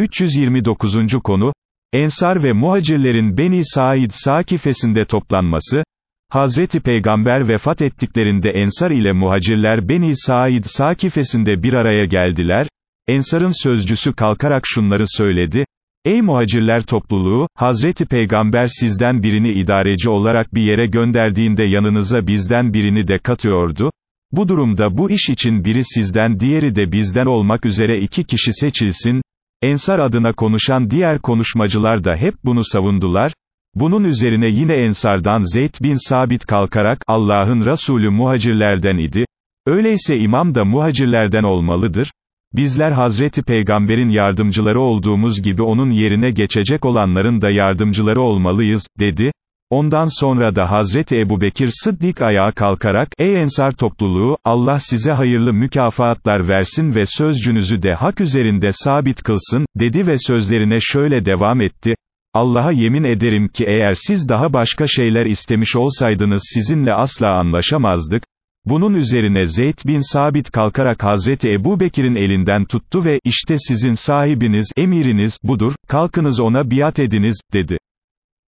329. konu, Ensar ve muhacirlerin Beni Said Sakifesinde toplanması, Hazreti Peygamber vefat ettiklerinde Ensar ile muhacirler Beni Said Sakifesinde bir araya geldiler, Ensar'ın sözcüsü kalkarak şunları söyledi, Ey muhacirler topluluğu, Hazreti Peygamber sizden birini idareci olarak bir yere gönderdiğinde yanınıza bizden birini de katıyordu, bu durumda bu iş için biri sizden diğeri de bizden olmak üzere iki kişi seçilsin, Ensar adına konuşan diğer konuşmacılar da hep bunu savundular, bunun üzerine yine Ensardan Zeyd bin Sabit kalkarak, Allah'ın Resulü muhacirlerden idi, öyleyse imam da muhacirlerden olmalıdır, bizler Hazreti Peygamber'in yardımcıları olduğumuz gibi onun yerine geçecek olanların da yardımcıları olmalıyız, dedi, Ondan sonra da Hazreti Ebubekir Sıddik ayağa kalkarak, ey ensar topluluğu, Allah size hayırlı mükafatlar versin ve sözcünüzü de hak üzerinde sabit kılsın, dedi ve sözlerine şöyle devam etti, Allah'a yemin ederim ki eğer siz daha başka şeyler istemiş olsaydınız sizinle asla anlaşamazdık, bunun üzerine Zeyd bin Sabit kalkarak Hazreti Ebu Bekir'in elinden tuttu ve, işte sizin sahibiniz, emiriniz, budur, kalkınız ona biat ediniz, dedi.